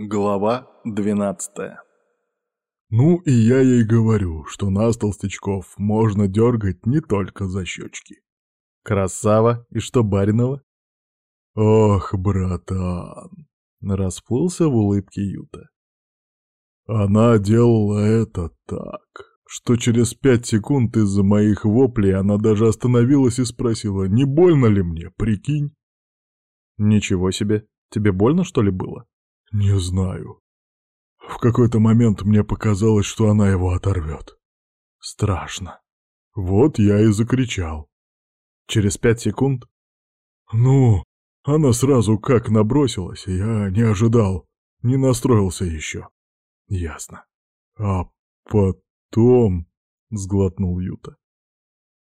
Глава двенадцатая Ну и я ей говорю, что нас, толстячков, можно дергать не только за щечки. Красава, и что Баринова? Ох, братан, расплылся в улыбке Юта. Она делала это так, что через пять секунд из-за моих воплей она даже остановилась и спросила, не больно ли мне, прикинь? Ничего себе, тебе больно что ли было? Не знаю. В какой-то момент мне показалось, что она его оторвет. Страшно. Вот я и закричал. Через пять секунд? Ну, она сразу как набросилась, я не ожидал, не настроился еще. Ясно. А потом... Сглотнул Юта.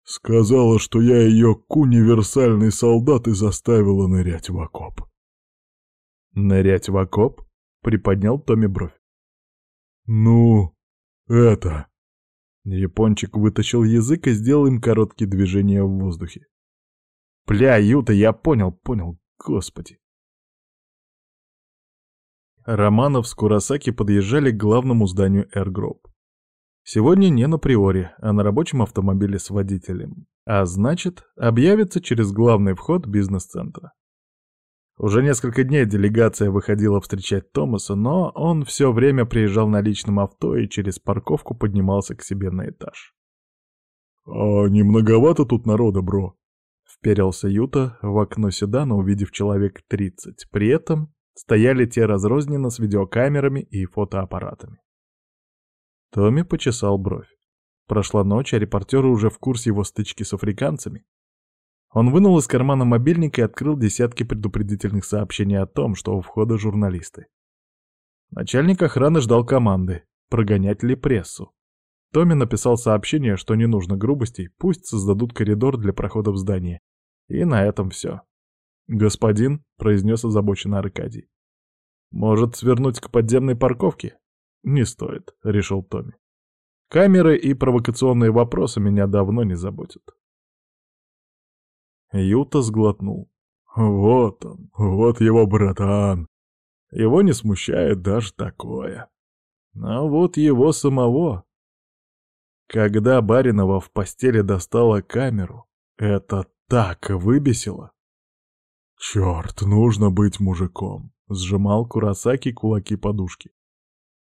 Сказала, что я ее к универсальный солдат и заставила нырять в окоп. «Нырять в окоп?» — приподнял Томми бровь. «Ну, это...» Япончик вытащил язык и сделал им короткие движения в воздухе. «Пля, Юта, я понял, понял, господи!» Романов с Курасаки подъезжали к главному зданию Airgroup. Сегодня не на приоре, а на рабочем автомобиле с водителем. А значит, объявится через главный вход бизнес-центра. Уже несколько дней делегация выходила встречать Томаса, но он все время приезжал на личном авто и через парковку поднимался к себе на этаж. «А не многовато тут народа, бро?» Вперился Юта в окно седана, увидев человек 30. При этом стояли те разрозненно с видеокамерами и фотоаппаратами. Томми почесал бровь. Прошла ночь, а репортеры уже в курсе его стычки с африканцами. Он вынул из кармана мобильник и открыл десятки предупредительных сообщений о том, что у входа журналисты. Начальник охраны ждал команды, прогонять ли прессу. Томми написал сообщение, что не нужно грубостей, пусть создадут коридор для прохода в здание. И на этом все. «Господин», — произнес озабоченно Аркадий. «Может, свернуть к подземной парковке?» «Не стоит», — решил Томми. «Камеры и провокационные вопросы меня давно не заботят». Юта сглотнул. Вот он, вот его братан. Его не смущает даже такое. А вот его самого. Когда Баринова в постели достала камеру, это так выбесило. Черт, нужно быть мужиком. Сжимал Курасаки кулаки подушки.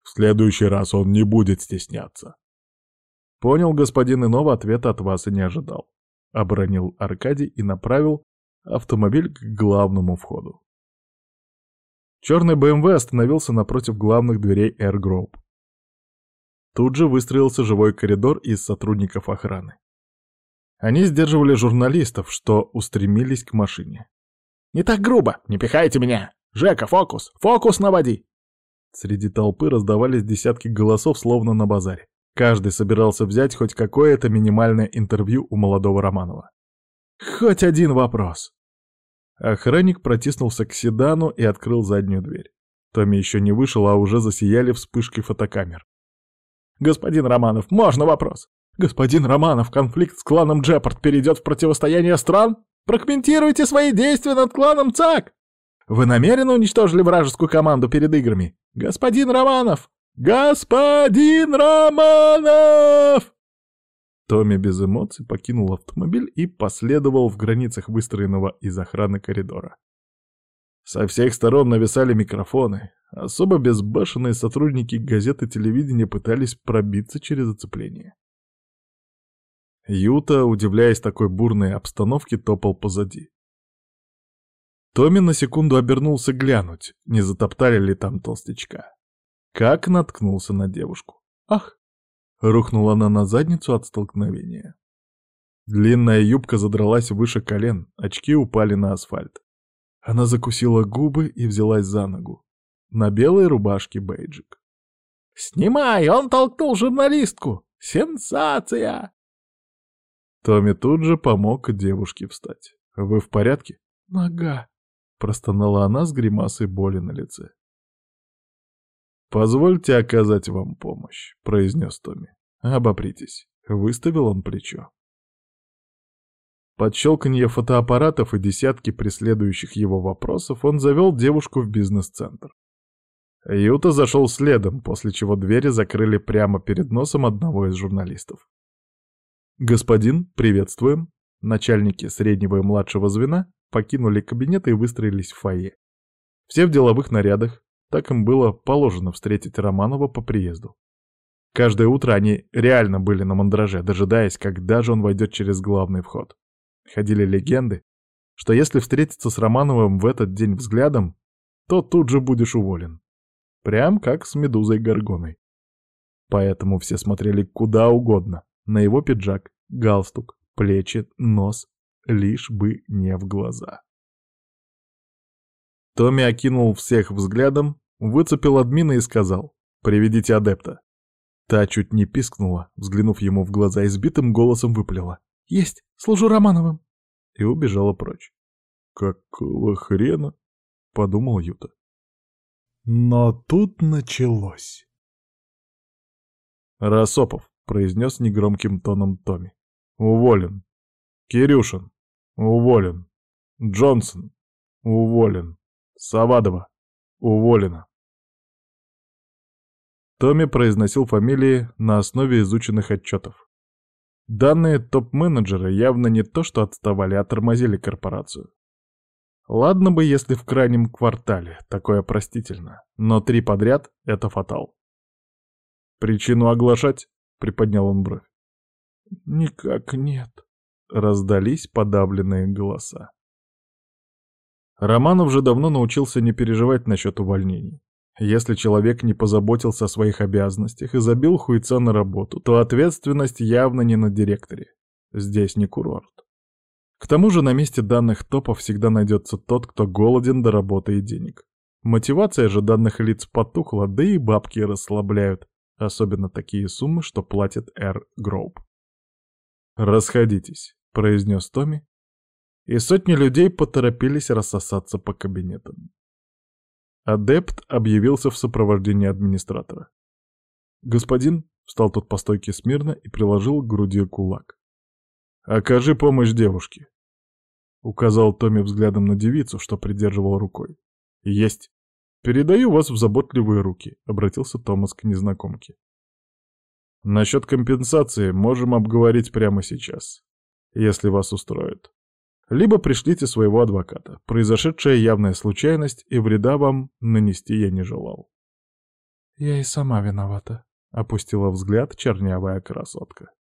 В следующий раз он не будет стесняться. Понял, господин, иного ответа от вас и не ожидал. — оборонил Аркадий и направил автомобиль к главному входу. Черный БМВ остановился напротив главных дверей Air Group. Тут же выстроился живой коридор из сотрудников охраны. Они сдерживали журналистов, что устремились к машине. «Не так грубо! Не пихайте меня! Жека, фокус! Фокус наводи!» Среди толпы раздавались десятки голосов, словно на базаре. Каждый собирался взять хоть какое-то минимальное интервью у молодого Романова. Хоть один вопрос. Охранник протиснулся к седану и открыл заднюю дверь. Томми еще не вышел, а уже засияли вспышки фотокамер. «Господин Романов, можно вопрос? Господин Романов, конфликт с кланом Джепард перейдет в противостояние стран? Прокомментируйте свои действия над кланом ЦАК! Вы намеренно уничтожили вражескую команду перед играми? Господин Романов, «Господин Романов!» Томми без эмоций покинул автомобиль и последовал в границах выстроенного из охраны коридора. Со всех сторон нависали микрофоны. Особо безбашенные сотрудники газеты телевидения пытались пробиться через оцепление. Юта, удивляясь такой бурной обстановке, топал позади. Томми на секунду обернулся глянуть, не затоптали ли там толстячка. Как наткнулся на девушку. Ах! Рухнула она на задницу от столкновения. Длинная юбка задралась выше колен, очки упали на асфальт. Она закусила губы и взялась за ногу. На белой рубашке бейджик. «Снимай! Он толкнул журналистку! Сенсация!» Томми тут же помог девушке встать. «Вы в порядке?» «Нога!» — простонала она с гримасой боли на лице. «Позвольте оказать вам помощь», — произнес Томми. «Обопритесь». Выставил он плечо. Под щелканье фотоаппаратов и десятки преследующих его вопросов он завел девушку в бизнес-центр. Юта зашел следом, после чего двери закрыли прямо перед носом одного из журналистов. «Господин, приветствуем!» Начальники среднего и младшего звена покинули кабинет и выстроились в фойе. Все в деловых нарядах, так им было положено встретить Романова по приезду. Каждое утро они реально были на мандраже, дожидаясь, когда же он войдет через главный вход. Ходили легенды, что если встретиться с Романовым в этот день взглядом, то тут же будешь уволен. Прям как с Медузой Горгоной. Поэтому все смотрели куда угодно. На его пиджак, галстук, плечи, нос, лишь бы не в глаза. Томми окинул всех взглядом, выцепил админа и сказал «Приведите адепта». Та чуть не пискнула, взглянув ему в глаза, избитым голосом выплела. «Есть, служу Романовым!» И убежала прочь. «Какого хрена?» — подумал Юта. Но тут началось. «Рассопов», — произнес негромким тоном Томми. «Уволен. Кирюшин. Уволен. Джонсон. Уволен. Савадова. Уволена». Томми произносил фамилии на основе изученных отчетов. Данные топ-менеджера явно не то что отставали, а тормозили корпорацию. Ладно бы, если в крайнем квартале, такое простительно, но три подряд — это фатал. «Причину оглашать?» — приподнял он бровь. «Никак нет», — раздались подавленные голоса. Романов же давно научился не переживать насчет увольнений. Если человек не позаботился о своих обязанностях и забил хуйца на работу, то ответственность явно не на директоре. Здесь не курорт. К тому же на месте данных топов всегда найдется тот, кто голоден до работы и денег. Мотивация же данных лиц потухла, да и бабки расслабляют, особенно такие суммы, что платит Эр Гроуп. «Расходитесь», — произнес Томми, и сотни людей поторопились рассосаться по кабинетам. Адепт объявился в сопровождении администратора. «Господин», — встал тот по стойке смирно и приложил к груди кулак. «Окажи помощь девушке. Указал Томми взглядом на девицу, что придерживал рукой. «Есть. Передаю вас в заботливые руки», — обратился Томас к незнакомке. «Насчет компенсации можем обговорить прямо сейчас, если вас устроит. Либо пришлите своего адвоката. Произошедшая явная случайность, и вреда вам нанести я не желал». «Я и сама виновата», — опустила взгляд чернявая красотка.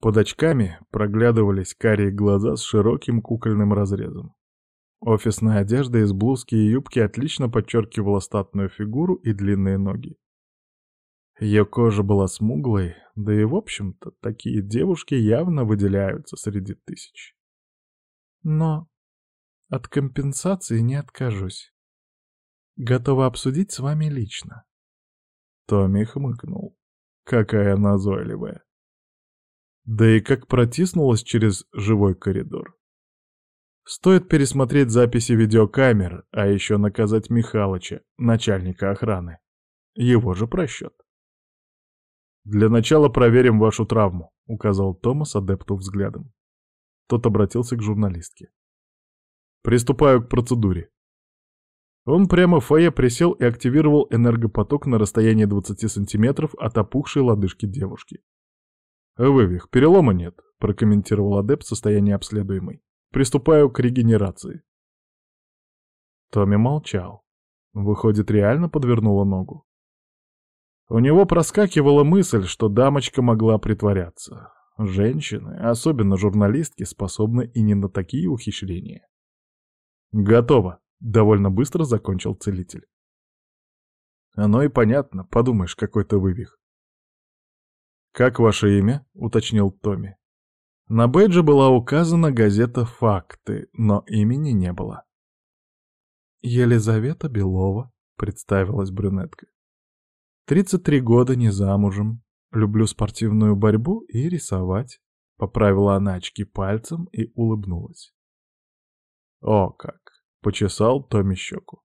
Под очками проглядывались карие глаза с широким кукольным разрезом. Офисная одежда из блузки и юбки отлично подчеркивала статную фигуру и длинные ноги. Ее кожа была смуглой, да и, в общем-то, такие девушки явно выделяются среди тысяч. Но от компенсации не откажусь. Готова обсудить с вами лично. Томми хмыкнул. Какая назойливая. Да и как протиснулась через живой коридор. Стоит пересмотреть записи видеокамер, а еще наказать Михалыча, начальника охраны. Его же просчет. «Для начала проверим вашу травму», — указал Томас адепту взглядом. Тот обратился к журналистке. «Приступаю к процедуре». Он прямо в фойе присел и активировал энергопоток на расстоянии 20 сантиметров от опухшей лодыжки девушки. «Вывих, перелома нет», — прокомментировал адепт состояние обследуемой. «Приступаю к регенерации». Томми молчал. Выходит, реально подвернула ногу. У него проскакивала мысль, что дамочка могла притворяться. Женщины, особенно журналистки, способны и не на такие ухищрения. «Готово», — довольно быстро закончил целитель. Оно и понятно, подумаешь, какой-то вывих. «Как ваше имя?» — уточнил Томми. На бейдже была указана газета «Факты», но имени не было. «Елизавета Белова», — представилась брюнетка. «Тридцать три года, не замужем. Люблю спортивную борьбу и рисовать». Поправила она очки пальцем и улыбнулась. «О как!» — почесал Томми щеку.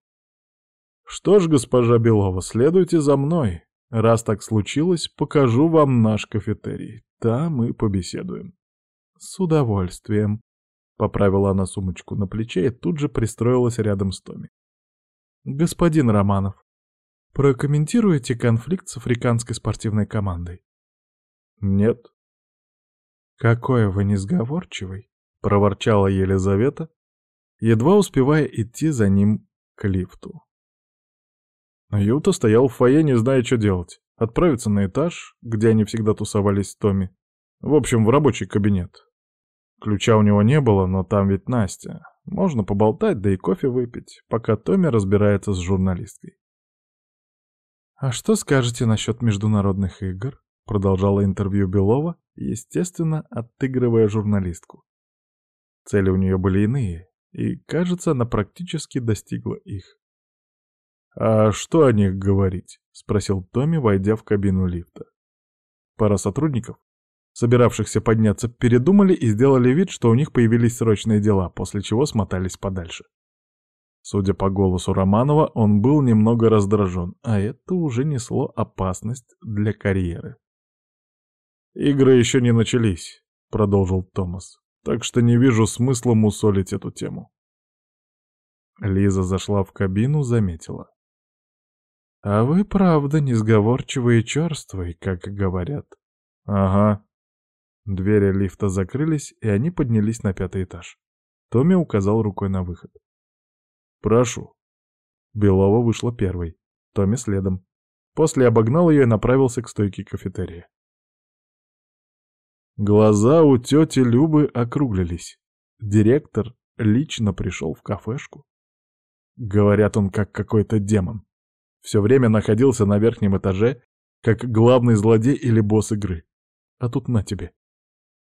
«Что ж, госпожа Белова, следуйте за мной. Раз так случилось, покажу вам наш кафетерий. Там и побеседуем. С удовольствием. Поправила она сумочку на плече и тут же пристроилась рядом с Томи. Господин Романов, Прокомментируете конфликт с африканской спортивной командой? Нет. Какой вы несговорчивый, проворчала Елизавета, едва успевая идти за ним к лифту. Юта стоял в фойе, не зная, что делать. Отправиться на этаж, где они всегда тусовались с Томми. В общем, в рабочий кабинет. Ключа у него не было, но там ведь Настя. Можно поболтать, да и кофе выпить, пока Томми разбирается с журналисткой. «А что скажете насчет международных игр?» — продолжала интервью Белова, естественно, отыгрывая журналистку. Цели у нее были иные, и, кажется, она практически достигла их. «А что о них говорить?» — спросил Томми, войдя в кабину лифта. Пара сотрудников, собиравшихся подняться, передумали и сделали вид, что у них появились срочные дела, после чего смотались подальше. Судя по голосу Романова, он был немного раздражен, а это уже несло опасность для карьеры. «Игры еще не начались», — продолжил Томас, «так что не вижу смысла мусолить эту тему». Лиза зашла в кабину, заметила. «А вы, правда, несговорчивый и черствый, как говорят». «Ага». Двери лифта закрылись, и они поднялись на пятый этаж. Томми указал рукой на выход. «Прошу». Белова вышла первой, Томми следом. После обогнал ее и направился к стойке кафетерия. Глаза у тети Любы округлились. Директор лично пришел в кафешку. Говорят, он как какой-то демон. Все время находился на верхнем этаже, как главный злодей или босс игры. А тут на тебе.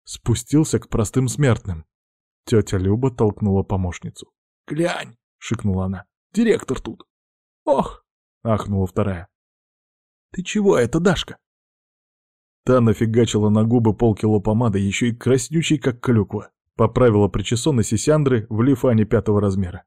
Спустился к простым смертным. Тетя Люба толкнула помощницу. «Глянь!» Шикнула она. «Директор тут!» «Ох!» — ахнула вторая. «Ты чего это, Дашка?» Та нафигачила на губы полкило помады, еще и краснючей, как клюква. Поправила причесон сисяндры в лифане пятого размера.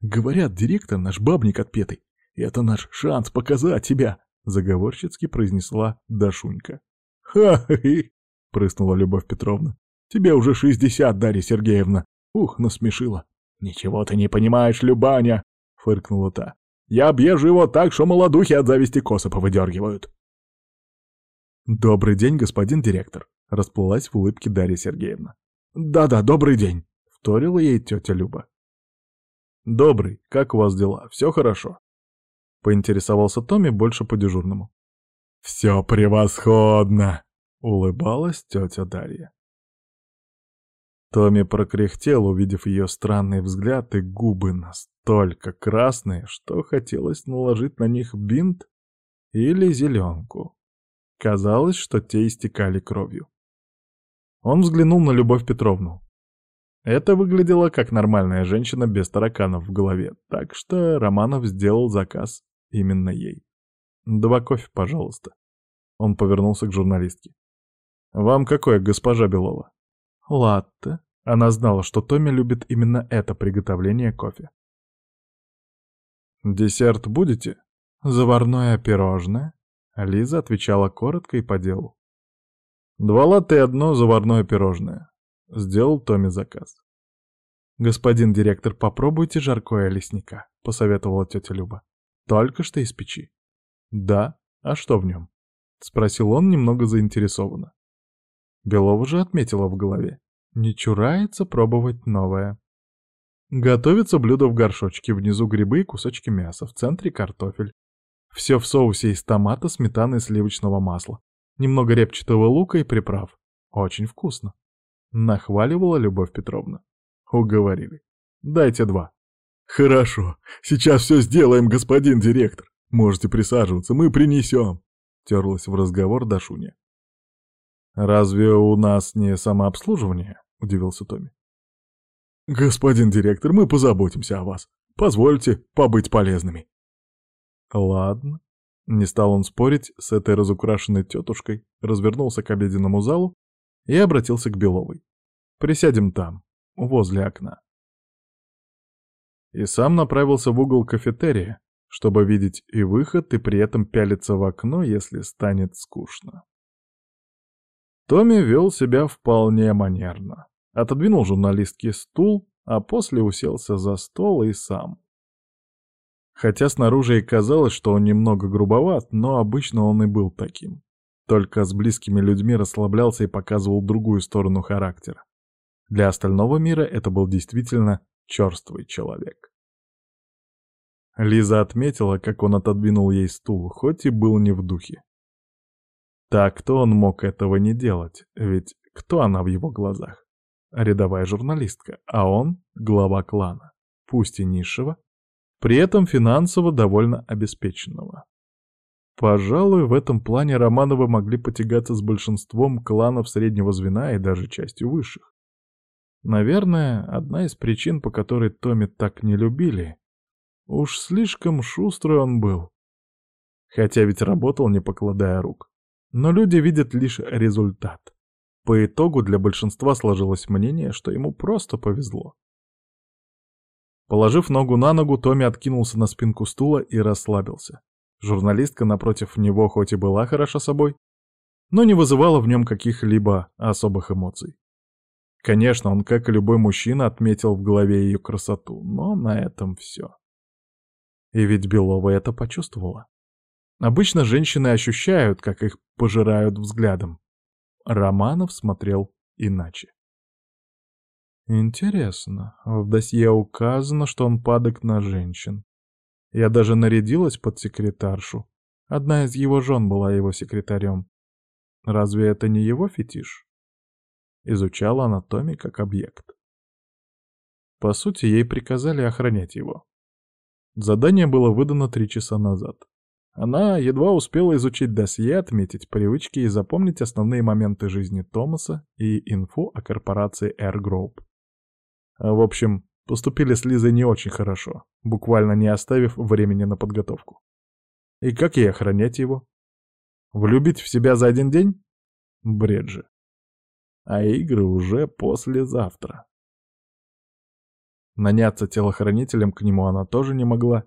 «Говорят, директор наш бабник отпетый. Это наш шанс показать тебя!» — заговорщицки произнесла Дашунька. «Ха-хи!» — прыснула Любовь Петровна. «Тебе уже шестьдесят, Дарья Сергеевна. Ух, насмешила. «Ничего ты не понимаешь, Любаня!» — фыркнула та. «Я объезжу его так, что молодухи от зависти косы повыдергивают!» «Добрый день, господин директор!» — расплылась в улыбке Дарья Сергеевна. «Да-да, добрый день!» — вторила ей тетя Люба. «Добрый, как у вас дела? Все хорошо?» — поинтересовался Томми больше по-дежурному. «Все превосходно!» — улыбалась тетя Дарья. Томми прокряхтел, увидев ее странный взгляд и губы настолько красные, что хотелось наложить на них бинт или зеленку. Казалось, что те истекали кровью. Он взглянул на Любовь Петровну. Это выглядело как нормальная женщина без тараканов в голове, так что Романов сделал заказ именно ей. «Два кофе, пожалуйста». Он повернулся к журналистке. «Вам какое, госпожа Белова?» «Латте». Она знала, что Томми любит именно это приготовление кофе. «Десерт будете?» «Заварное пирожное?» Лиза отвечала коротко и по делу. «Два латте и одно заварное пирожное», — сделал Томми заказ. «Господин директор, попробуйте жаркое лесника», — посоветовала тетя Люба. «Только что из печи». «Да? А что в нем?» — спросил он немного заинтересованно. Белова же отметила в голове. Не чурается пробовать новое. Готовится блюдо в горшочке, внизу грибы и кусочки мяса, в центре картофель. Все в соусе из томата, сметаны и сливочного масла. Немного репчатого лука и приправ. Очень вкусно. Нахваливала Любовь Петровна. Уговорили. Дайте два. Хорошо, сейчас все сделаем, господин директор. Можете присаживаться, мы принесем. Терлась в разговор Дашуня. «Разве у нас не самообслуживание?» — удивился Томми. «Господин директор, мы позаботимся о вас. Позвольте побыть полезными». «Ладно». Не стал он спорить с этой разукрашенной тетушкой, развернулся к обеденному залу и обратился к Беловой. «Присядем там, возле окна». И сам направился в угол кафетерия, чтобы видеть и выход, и при этом пялиться в окно, если станет скучно. Томми вел себя вполне манерно. Отодвинул журналистке стул, а после уселся за стол и сам. Хотя снаружи и казалось, что он немного грубоват, но обычно он и был таким. Только с близкими людьми расслаблялся и показывал другую сторону характера. Для остального мира это был действительно черствый человек. Лиза отметила, как он отодвинул ей стул, хоть и был не в духе. Так-то он мог этого не делать, ведь кто она в его глазах? Рядовая журналистка, а он — глава клана, пусть и низшего, при этом финансово довольно обеспеченного. Пожалуй, в этом плане Романовы могли потягаться с большинством кланов среднего звена и даже частью высших. Наверное, одна из причин, по которой Томми так не любили, уж слишком шустрый он был. Хотя ведь работал, не покладая рук. Но люди видят лишь результат. По итогу для большинства сложилось мнение, что ему просто повезло. Положив ногу на ногу, Томми откинулся на спинку стула и расслабился. Журналистка напротив него хоть и была хороша собой, но не вызывала в нем каких-либо особых эмоций. Конечно, он, как и любой мужчина, отметил в голове ее красоту, но на этом все. И ведь Белова это почувствовала. Обычно женщины ощущают, как их пожирают взглядом. Романов смотрел иначе. Интересно, в досье указано, что он падок на женщин. Я даже нарядилась под секретаршу. Одна из его жен была его секретарем. Разве это не его фетиш? Изучала анатомию как объект. По сути, ей приказали охранять его. Задание было выдано три часа назад. Она едва успела изучить досье, отметить привычки и запомнить основные моменты жизни Томаса и инфу о корпорации Air Group. В общем, поступили с Лизой не очень хорошо, буквально не оставив времени на подготовку. И как ей охранять его? Влюбить в себя за один день? Бред же. А игры уже послезавтра. Наняться телохранителем к нему она тоже не могла.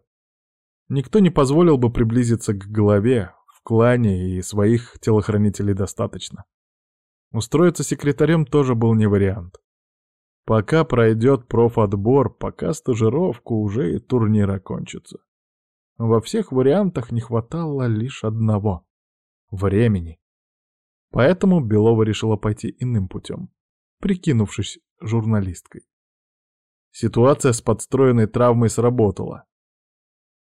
Никто не позволил бы приблизиться к голове, в клане и своих телохранителей достаточно. Устроиться секретарем тоже был не вариант. Пока пройдет профотбор, пока стажировку, уже и турнир окончится. Во всех вариантах не хватало лишь одного — времени. Поэтому Белова решила пойти иным путем, прикинувшись журналисткой. Ситуация с подстроенной травмой сработала.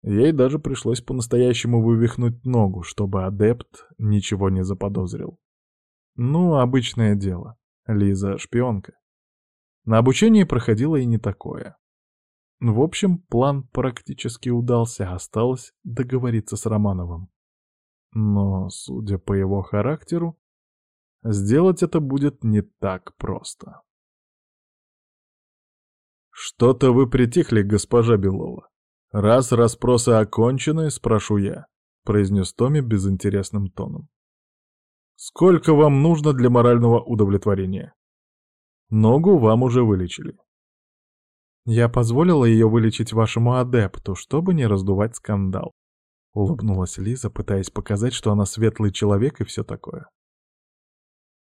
Ей даже пришлось по-настоящему вывихнуть ногу, чтобы адепт ничего не заподозрил. Ну, обычное дело. Лиза — шпионка. На обучении проходило и не такое. В общем, план практически удался, осталось договориться с Романовым. Но, судя по его характеру, сделать это будет не так просто. «Что-то вы притихли, госпожа Белова. Раз расспросы окончены, спрошу я», — произнес Томми безинтересным тоном. «Сколько вам нужно для морального удовлетворения?» Ногу вам уже вылечили. Я позволила ее вылечить вашему адепту, чтобы не раздувать скандал. Улыбнулась Лиза, пытаясь показать, что она светлый человек и все такое.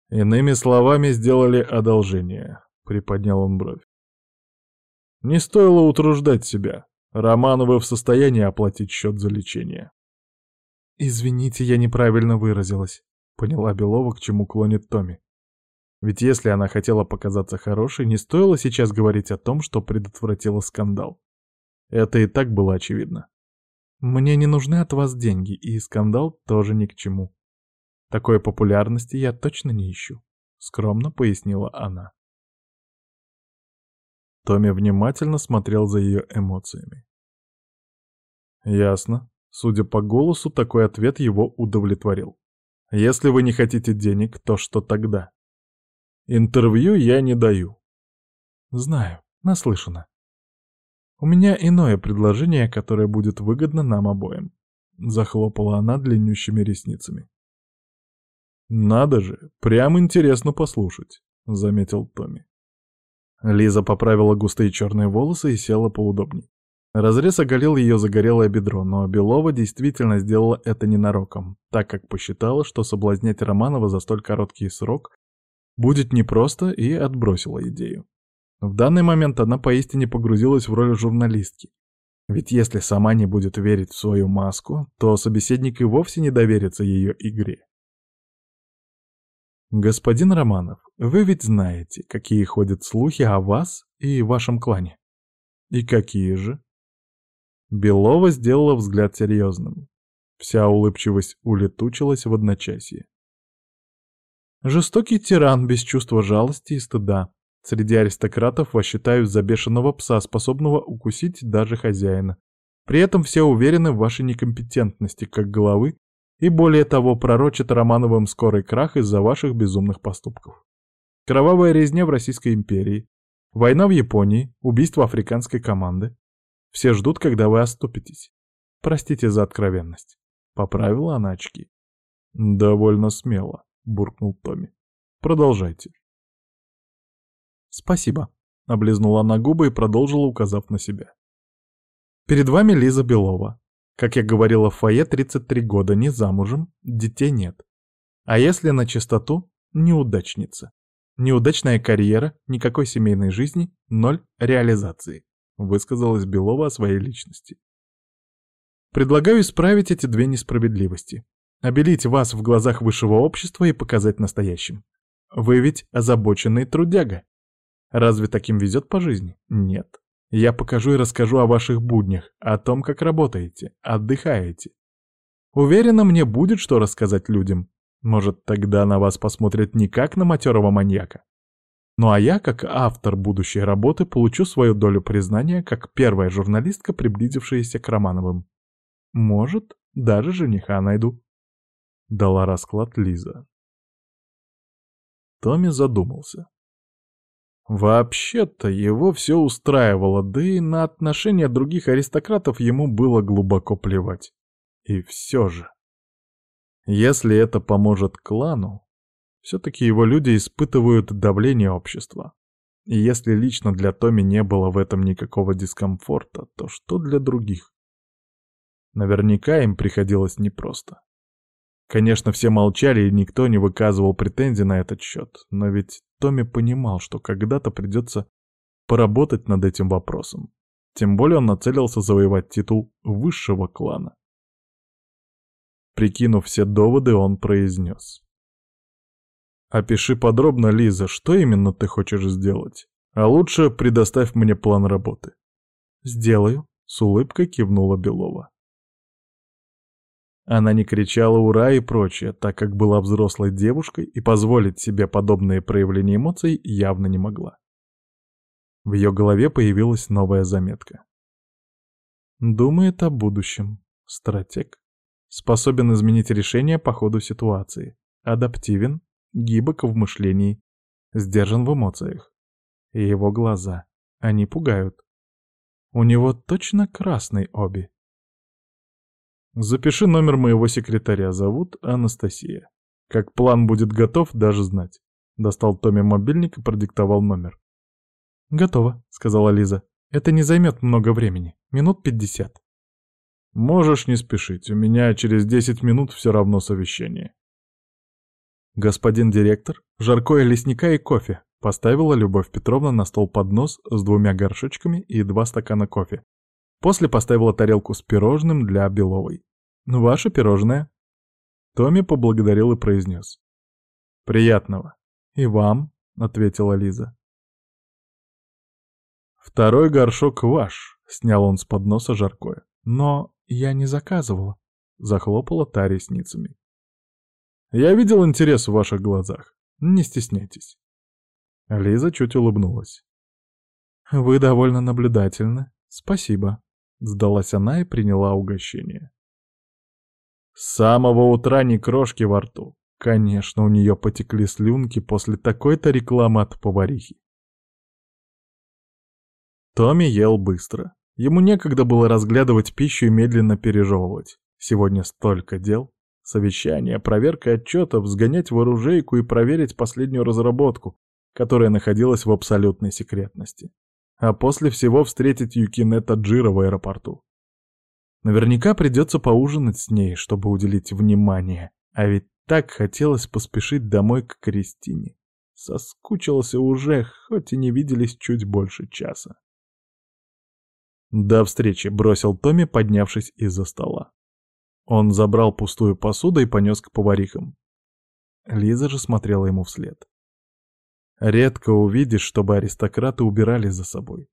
Иными словами, сделали одолжение, приподнял он бровь. Не стоило утруждать себя. Романовы в состоянии оплатить счет за лечение. «Извините, я неправильно выразилась», — поняла Белова, к чему клонит Томми. Ведь если она хотела показаться хорошей, не стоило сейчас говорить о том, что предотвратила скандал. Это и так было очевидно. Мне не нужны от вас деньги, и скандал тоже ни к чему. Такой популярности я точно не ищу, скромно пояснила она. Томми внимательно смотрел за ее эмоциями. Ясно. Судя по голосу, такой ответ его удовлетворил. Если вы не хотите денег, то что тогда? Интервью я не даю. Знаю, наслышано. У меня иное предложение, которое будет выгодно нам обоим. Захлопала она длиннющими ресницами. Надо же, прям интересно послушать, заметил Томми. Лиза поправила густые черные волосы и села поудобней. Разрез оголил ее загорелое бедро, но Белова действительно сделала это ненароком, так как посчитала, что соблазнять Романова за столь короткий срок Будет непросто и отбросила идею. В данный момент она поистине погрузилась в роль журналистки. Ведь если сама не будет верить в свою маску, то собеседник и вовсе не доверится ее игре. Господин Романов, вы ведь знаете, какие ходят слухи о вас и вашем клане. И какие же? Белова сделала взгляд серьезным. Вся улыбчивость улетучилась в одночасье. Жестокий тиран без чувства жалости и стыда. Среди аристократов вас считают за бешеного пса, способного укусить даже хозяина. При этом все уверены в вашей некомпетентности как главы и более того пророчат Романовым скорый крах из-за ваших безумных поступков. Кровавая резня в Российской империи, война в Японии, убийство африканской команды. Все ждут, когда вы оступитесь. Простите за откровенность. Поправила она очки. Довольно смело, буркнул Томми. Продолжайте. Спасибо. Облизнула она губы и продолжила, указав на себя. Перед вами Лиза Белова. Как я говорила в фойе, 33 года, не замужем, детей нет. А если на чистоту, неудачница. Неудачная карьера, никакой семейной жизни, ноль реализации, высказалась Белова о своей личности. Предлагаю исправить эти две несправедливости. Обелить вас в глазах высшего общества и показать настоящим. Вы ведь озабоченный трудяга. Разве таким везет по жизни? Нет. Я покажу и расскажу о ваших буднях, о том, как работаете, отдыхаете. Уверена, мне будет что рассказать людям. Может, тогда на вас посмотрят не как на матерого маньяка. Ну а я, как автор будущей работы, получу свою долю признания как первая журналистка, приблизившаяся к Романовым. Может, даже жениха найду. Дала расклад Лиза. Томми задумался. Вообще-то его все устраивало, да и на отношения других аристократов ему было глубоко плевать. И все же. Если это поможет клану, все-таки его люди испытывают давление общества. И если лично для Томи не было в этом никакого дискомфорта, то что для других? Наверняка им приходилось непросто. Конечно, все молчали, и никто не выказывал претензий на этот счет, но ведь Томми понимал, что когда-то придется поработать над этим вопросом. Тем более он нацелился завоевать титул высшего клана. Прикинув все доводы, он произнес. «Опиши подробно, Лиза, что именно ты хочешь сделать? А лучше предоставь мне план работы». «Сделаю», — с улыбкой кивнула Белова. Она не кричала «Ура!» и прочее, так как была взрослой девушкой и позволить себе подобные проявления эмоций явно не могла. В ее голове появилась новая заметка. Думает о будущем. Стратег. Способен изменить решение по ходу ситуации. Адаптивен, гибок в мышлении, сдержан в эмоциях. И его глаза. Они пугают. У него точно красный оби. Запиши номер моего секретаря, зовут Анастасия. Как план будет готов, даже знать. Достал Томми мобильник и продиктовал номер. «Готово», — сказала Лиза. «Это не займет много времени. Минут пятьдесят». «Можешь не спешить. У меня через десять минут все равно совещание». «Господин директор, жаркое лесника и кофе», — поставила Любовь Петровна на стол поднос с двумя горшочками и два стакана кофе. После поставила тарелку с пирожным для Беловой. «Ну, «Ваше пирожное». Томми поблагодарил и произнес. «Приятного». «И вам», — ответила Лиза. «Второй горшок ваш», — снял он с подноса жаркое. «Но я не заказывала», — захлопала та ресницами. «Я видел интерес в ваших глазах. Не стесняйтесь». Лиза чуть улыбнулась. «Вы довольно наблюдательны. Спасибо». Сдалась она и приняла угощение. С самого утра ни крошки во рту. Конечно, у нее потекли слюнки после такой-то рекламы от поварихи. Томми ел быстро. Ему некогда было разглядывать пищу и медленно пережевывать. Сегодня столько дел. Совещание, проверка отчетов, сгонять в оружейку и проверить последнюю разработку, которая находилась в абсолютной секретности а после всего встретить Юкине Таджира в аэропорту. Наверняка придется поужинать с ней, чтобы уделить внимание, а ведь так хотелось поспешить домой к Кристине. Соскучился уже, хоть и не виделись чуть больше часа. «До встречи», — бросил Томми, поднявшись из-за стола. Он забрал пустую посуду и понес к поварихам. Лиза же смотрела ему вслед. Редко увидишь, чтобы аристократы убирали за собой.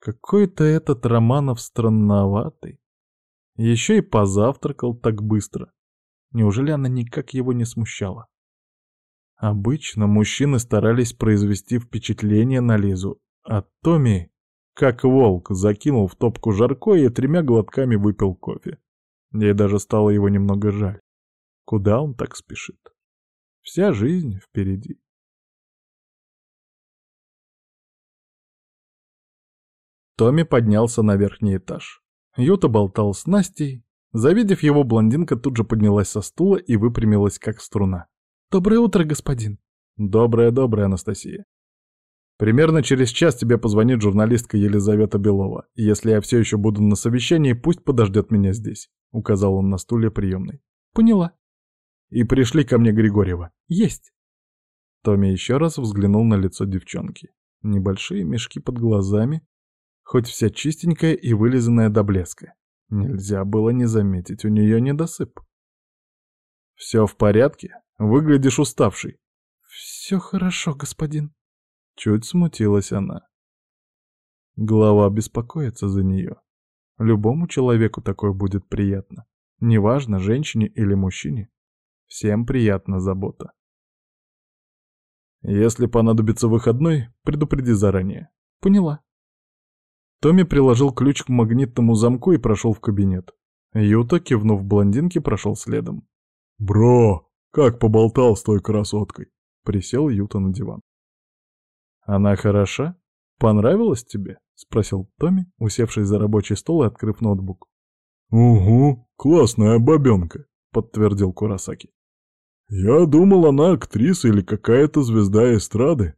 Какой-то этот Романов странноватый. Еще и позавтракал так быстро. Неужели она никак его не смущала? Обычно мужчины старались произвести впечатление на Лизу, а Томми, как волк, закинул в топку жарко и тремя глотками выпил кофе. Ей даже стало его немного жаль. Куда он так спешит? Вся жизнь впереди. Томми поднялся на верхний этаж. Юта болтал с Настей. Завидев его, блондинка тут же поднялась со стула и выпрямилась, как струна. «Доброе утро, господин!» «Доброе-доброе, Анастасия!» Примерно через час тебе позвонит журналистка Елизавета Белова. Если я все еще буду на совещании, пусть подождет меня здесь», — указал он на стуле приемной. «Поняла». «И пришли ко мне Григорьева». «Есть». Томми еще раз взглянул на лицо девчонки. Небольшие мешки под глазами, хоть вся чистенькая и вылизанная до блеска. Нельзя было не заметить, у нее недосып. «Все в порядке? Выглядишь уставший». «Все хорошо, господин», Чуть смутилась она. Глава беспокоится за нее. Любому человеку такое будет приятно. Неважно, женщине или мужчине. Всем приятна забота. Если понадобится выходной, предупреди заранее. Поняла. Томми приложил ключ к магнитному замку и прошел в кабинет. Юта, кивнув блондинке, прошел следом. «Бро, как поболтал с той красоткой!» Присел Юта на диван. «Она хороша? Понравилась тебе?» — спросил Томми, усевшись за рабочий стол и открыв ноутбук. «Угу, классная бабенка», — подтвердил Курасаки. «Я думал, она актриса или какая-то звезда эстрады».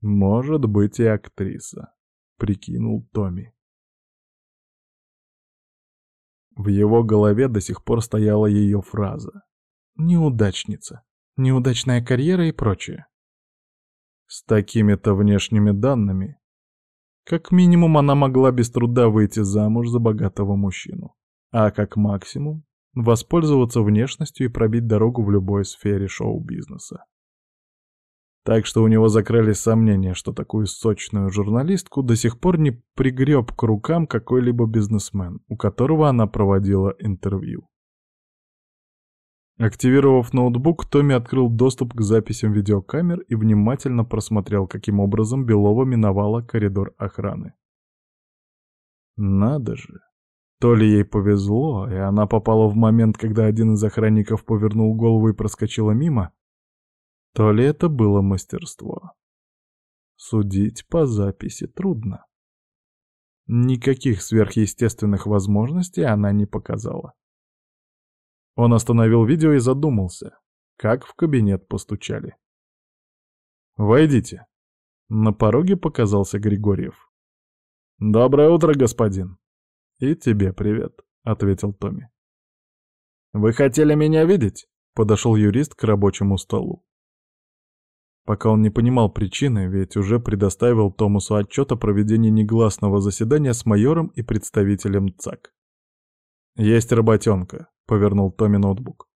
«Может быть и актриса», — прикинул Томми. В его голове до сих пор стояла ее фраза. «Неудачница», «неудачная карьера» и прочее. С такими-то внешними данными, как минимум она могла без труда выйти замуж за богатого мужчину, а как максимум воспользоваться внешностью и пробить дорогу в любой сфере шоу-бизнеса. Так что у него закрались сомнения, что такую сочную журналистку до сих пор не пригреб к рукам какой-либо бизнесмен, у которого она проводила интервью. Активировав ноутбук, Томми открыл доступ к записям видеокамер и внимательно просмотрел, каким образом Белова миновала коридор охраны. Надо же. То ли ей повезло, и она попала в момент, когда один из охранников повернул голову и проскочила мимо, то ли это было мастерство. Судить по записи трудно. Никаких сверхъестественных возможностей она не показала. Он остановил видео и задумался, как в кабинет постучали. «Войдите». На пороге показался Григорьев. «Доброе утро, господин». «И тебе привет», — ответил Томми. «Вы хотели меня видеть?» — подошел юрист к рабочему столу. Пока он не понимал причины, ведь уже предоставил Томасу отчет о проведении негласного заседания с майором и представителем ЦАК. «Есть работенка», — повернул Томми ноутбук.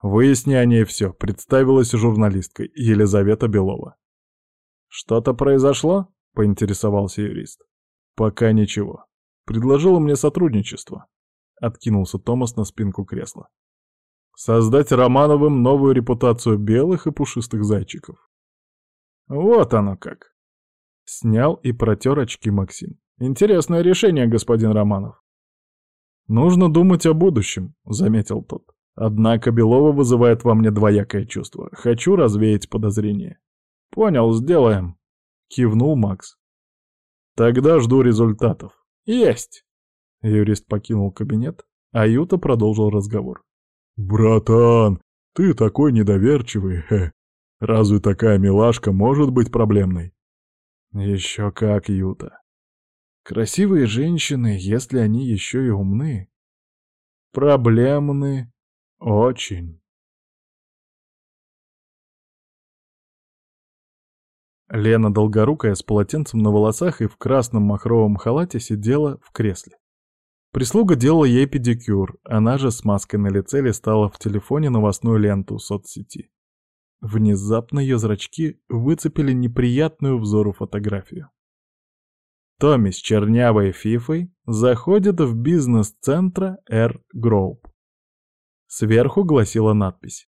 Выясни о ней все, представилась журналисткой Елизавета Белова. «Что-то произошло?» — поинтересовался юрист. «Пока ничего. Предложила мне сотрудничество». Откинулся Томас на спинку кресла. «Создать Романовым новую репутацию белых и пушистых зайчиков». «Вот оно как!» Снял и протер очки Максим. «Интересное решение, господин Романов. «Нужно думать о будущем», — заметил тот. «Однако Белова вызывает во мне двоякое чувство. Хочу развеять подозрения». «Понял, сделаем», — кивнул Макс. «Тогда жду результатов». «Есть!» Юрист покинул кабинет, а Юта продолжил разговор. «Братан, ты такой недоверчивый, хе. Разве такая милашка может быть проблемной?» «Еще как, Юта. Красивые женщины, если они еще и умны, проблемны очень. Лена Долгорукая с полотенцем на волосах и в красном махровом халате сидела в кресле. Прислуга делала ей педикюр, она же с маской на лице листала в телефоне новостную ленту соцсети. Внезапно ее зрачки выцепили неприятную взору фотографию. Томми с чернявой фифой заходит в бизнес-центра Air Group. Сверху гласила надпись.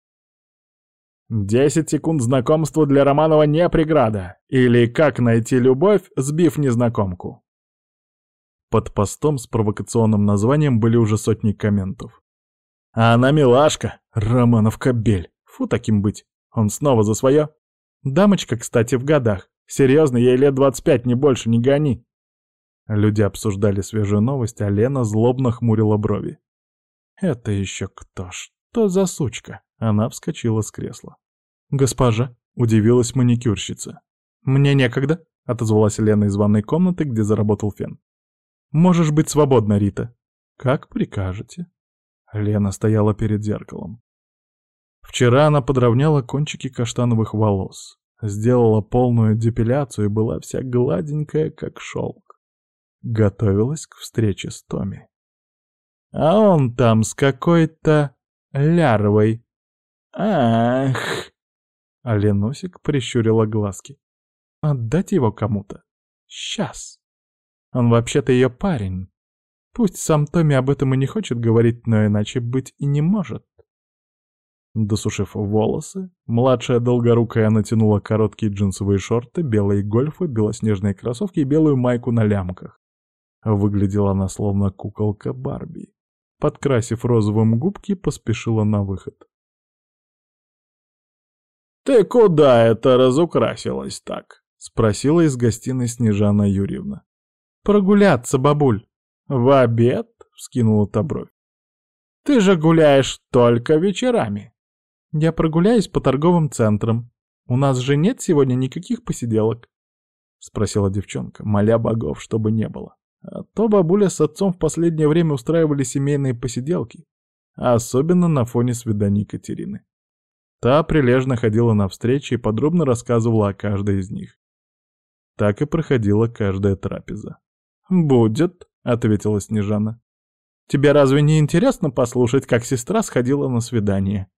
«Десять секунд знакомства для Романова не преграда» или «Как найти любовь, сбив незнакомку». Под постом с провокационным названием были уже сотни комментов. «А она милашка! Романов кобель! Фу таким быть! Он снова за свое? Дамочка, кстати, в годах. Серьезно, ей лет двадцать пять, не больше, не гони!» Люди обсуждали свежую новость, а Лена злобно хмурила брови. «Это еще кто? Что за сучка?» Она вскочила с кресла. «Госпожа», — удивилась маникюрщица. «Мне некогда», — отозвалась Лена из ванной комнаты, где заработал фен. «Можешь быть свободна, Рита». «Как прикажете». Лена стояла перед зеркалом. Вчера она подровняла кончики каштановых волос, сделала полную депиляцию и была вся гладенькая, как шелк готовилась к встрече с Томи. А он там с какой-то лярвой. Ах! А Ленусик прищурила глазки. Отдать его кому-то? Сейчас. Он вообще-то ее парень. Пусть сам Томми об этом и не хочет говорить, но иначе быть и не может. Досушив волосы, младшая долгорукая натянула короткие джинсовые шорты, белые гольфы, белоснежные кроссовки и белую майку на лямках. Выглядела она словно куколка Барби. Подкрасив розовым губки, поспешила на выход. «Ты куда это разукрасилась так?» — спросила из гостиной Снежана Юрьевна. «Прогуляться, бабуль». «В обед?» — вскинула та бровь. «Ты же гуляешь только вечерами». «Я прогуляюсь по торговым центрам. У нас же нет сегодня никаких посиделок?» — спросила девчонка, моля богов, чтобы не было. А то бабуля с отцом в последнее время устраивали семейные посиделки, а особенно на фоне свиданий Катерины. Та прилежно ходила на встречи и подробно рассказывала о каждой из них. Так и проходила каждая трапеза. «Будет», — ответила Снежана. «Тебе разве не интересно послушать, как сестра сходила на свидание?»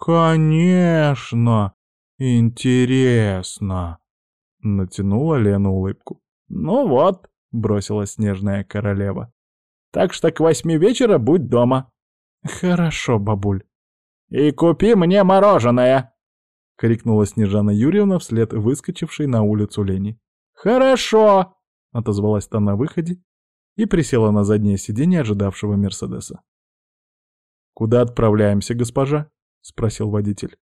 «Конечно, интересно», — натянула Лена улыбку. «Ну вот, — бросила снежная королева. «Так что к восьми вечера будь дома». «Хорошо, бабуль». «И купи мне мороженое!» — крикнула Снежана Юрьевна вслед выскочившей на улицу Лени. «Хорошо!» — отозвалась та на выходе и присела на заднее сиденье ожидавшего Мерседеса. «Куда отправляемся, госпожа?» — спросил водитель.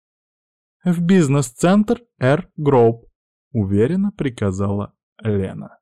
«В бизнес-центр Р. Гроуп», — уверенно приказала Лена.